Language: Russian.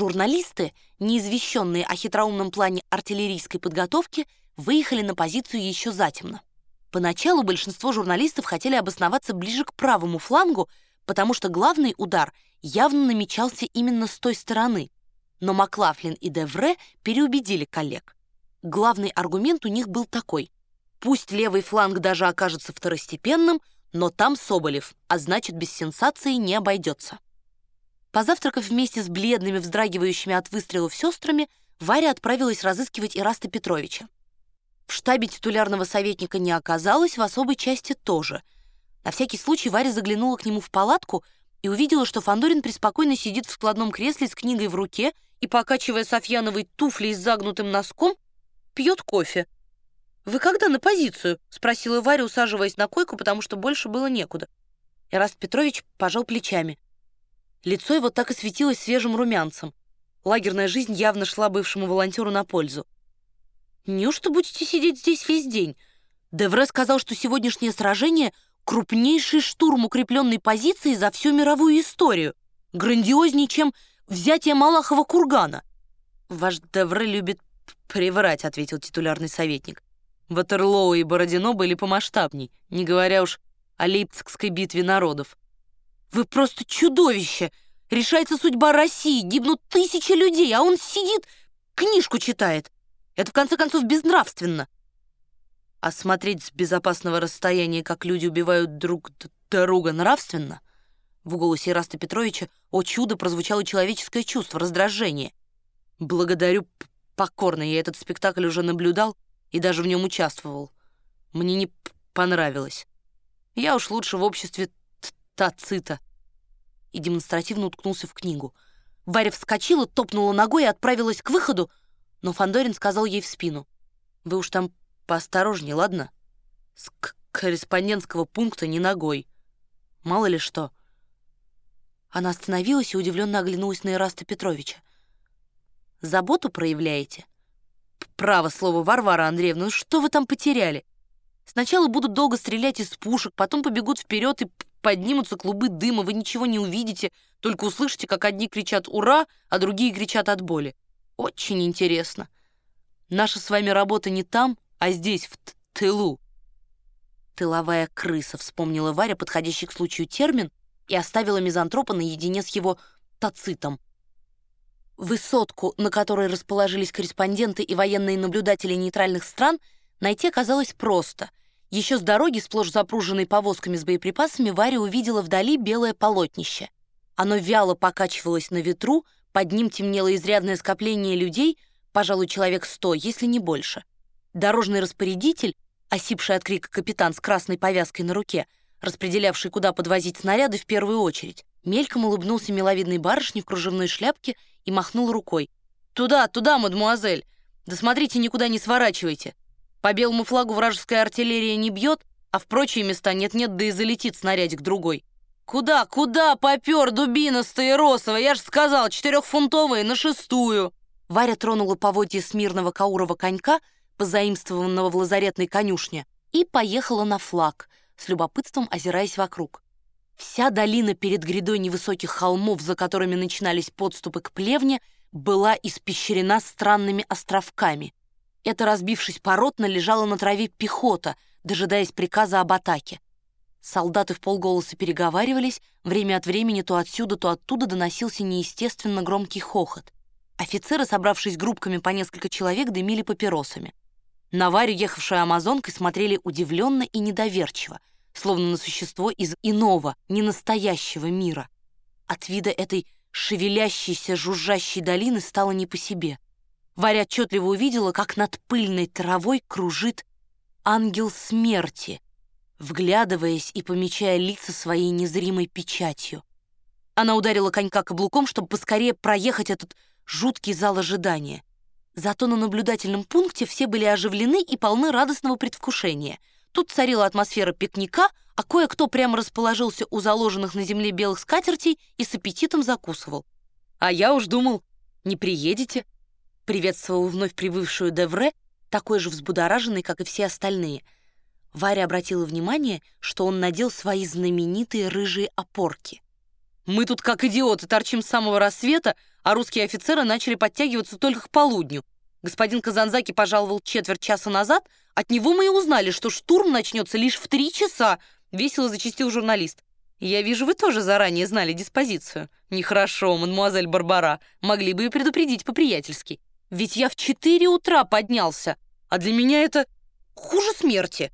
Журналисты, неизвещенные о хитроумном плане артиллерийской подготовки, выехали на позицию еще затемно. Поначалу большинство журналистов хотели обосноваться ближе к правому флангу, потому что главный удар явно намечался именно с той стороны. Но Маклафлин и Девре переубедили коллег. Главный аргумент у них был такой. Пусть левый фланг даже окажется второстепенным, но там Соболев, а значит, без сенсации не обойдется. Позавтракав вместе с бледными, вздрагивающими от выстрелов сестрами, Варя отправилась разыскивать Ираста Петровича. В штабе титулярного советника не оказалось, в особой части тоже. На всякий случай Варя заглянула к нему в палатку и увидела, что Фандорин преспокойно сидит в складном кресле с книгой в руке и, покачивая Софьяновой туфлей с загнутым носком, пьет кофе. «Вы когда на позицию?» — спросила Варя, усаживаясь на койку, потому что больше было некуда. Ираст Петрович пожал плечами. Лицо его так и светилось свежим румянцем. Лагерная жизнь явно шла бывшему волонтеру на пользу. «Неужто будете сидеть здесь весь день?» Девре сказал, что сегодняшнее сражение — крупнейший штурм укрепленной позиции за всю мировую историю, грандиознее, чем взятие Малахова кургана. «Ваш Девре любит приврать», — ответил титулярный советник. Ватерлоу и Бородино были помасштабней, не говоря уж о Лейпцигской битве народов. «Вы просто чудовище! Решается судьба России, гибнут тысячи людей, а он сидит, книжку читает. Это, в конце концов, безнравственно». А смотреть с безопасного расстояния, как люди убивают друг друга, нравственно? В голосе Ираста Петровича, о чудо, прозвучало человеческое чувство, раздражение. «Благодарю покорно, я этот спектакль уже наблюдал и даже в нем участвовал. Мне не понравилось. Я уж лучше в обществе Тацита. И демонстративно уткнулся в книгу. Варя вскочила, топнула ногой и отправилась к выходу, но Фандорин сказал ей в спину. «Вы уж там поосторожнее, ладно? С корреспондентского пункта не ногой. Мало ли что». Она остановилась и удивленно оглянулась на Ираста Петровича. «Заботу проявляете?» Право слово, Варвара Андреевна, ну что вы там потеряли? Сначала будут долго стрелять из пушек, потом побегут вперед и поднимутся клубы дыма, вы ничего не увидите, только услышите, как одни кричат «Ура!», а другие кричат от боли. Очень интересно. Наша с вами работа не там, а здесь, в тылу. «Тыловая крыса», — вспомнила Варя подходящий к случаю термин и оставила мизантропа наедине с его тацитом. Высотку, на которой расположились корреспонденты и военные наблюдатели нейтральных стран, найти оказалось просто. Еще с дороги, сплошь запруженной повозками с боеприпасами, Варя увидела вдали белое полотнище. Оно вяло покачивалось на ветру, под ним темнело изрядное скопление людей, пожалуй, человек сто, если не больше. Дорожный распорядитель, осипший от крика капитан с красной повязкой на руке, распределявший, куда подвозить снаряды в первую очередь, мельком улыбнулся миловидной барышне в кружевной шляпке и махнул рукой. «Туда, туда, мадемуазель! Да смотрите, никуда не сворачивайте! По белому флагу вражеская артиллерия не бьет, а в прочие места нет-нет, да и залетит снарядик другой. Куда, куда попер дубина стаиросова? Я ж сказал, четырехфунтовые на шестую!» Варя тронула поводья смирного каурова конька, позаимствованного в лазаретной конюшне, и поехала на флаг, с любопытством озираясь вокруг. Вся долина перед грядой невысоких холмов, за которыми начинались подступы к плевне, была испещрена странными островками. Это, разбившись поротно, лежала на траве пехота, дожидаясь приказа об атаке. Солдаты в полголоса переговаривались, время от времени то отсюда, то оттуда доносился неестественно громкий хохот. Офицеры, собравшись группками по несколько человек, дымили папиросами. На Варю, ехавшую амазонкой, смотрели удивленно и недоверчиво — словно на существо из иного, ненастоящего мира. От вида этой шевелящейся, жужжащей долины стало не по себе. Варя отчетливо увидела, как над пыльной травой кружит ангел смерти, вглядываясь и помечая лица своей незримой печатью. Она ударила конька каблуком, чтобы поскорее проехать этот жуткий зал ожидания. Зато на наблюдательном пункте все были оживлены и полны радостного предвкушения — Тут царила атмосфера пикника, а кое-кто прямо расположился у заложенных на земле белых скатертей и с аппетитом закусывал. «А я уж думал, не приедете?» Приветствовал вновь прибывшую Девре, такой же взбудораженный, как и все остальные. Варя обратила внимание, что он надел свои знаменитые рыжие опорки. «Мы тут как идиоты торчим с самого рассвета, а русские офицеры начали подтягиваться только к полудню. Господин Казанзаки пожаловал четверть часа назад, от него мы и узнали, что штурм начнется лишь в три часа, весело зачастил журналист. «Я вижу, вы тоже заранее знали диспозицию». «Нехорошо, мадемуазель Барбара. Могли бы и предупредить по-приятельски. Ведь я в четыре утра поднялся, а для меня это хуже смерти».